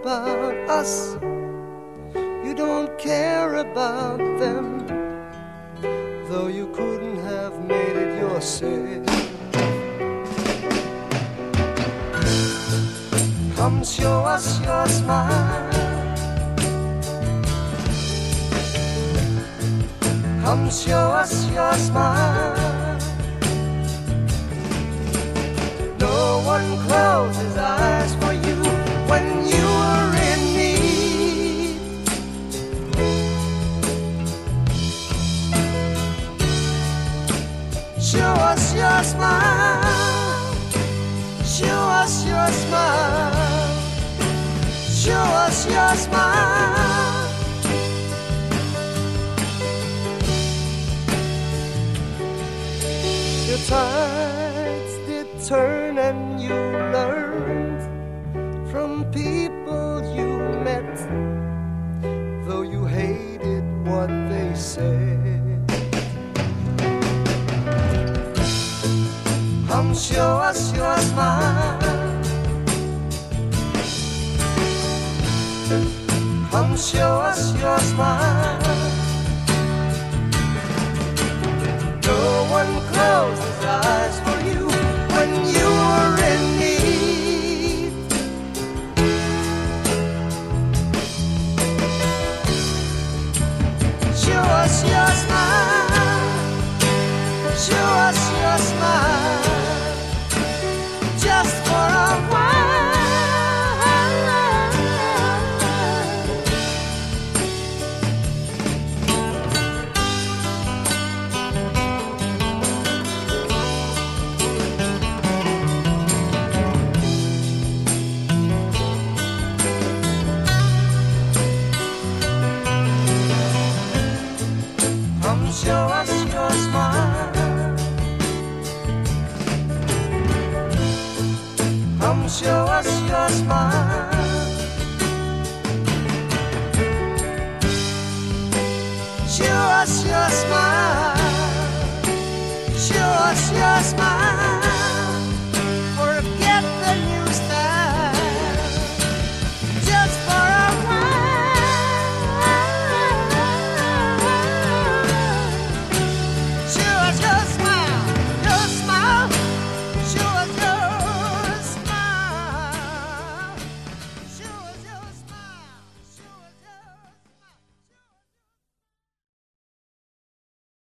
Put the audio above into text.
about us. You don't care about them, though you couldn't have made it yourself. Come show us your smile. Come show us your smile. No one closes eyes us your smile. Show us your smile. Show us your smile. Your tides did turn and you learned from people you show us your smile. Come show us your smile. No one Show us your smile. Show us your smile.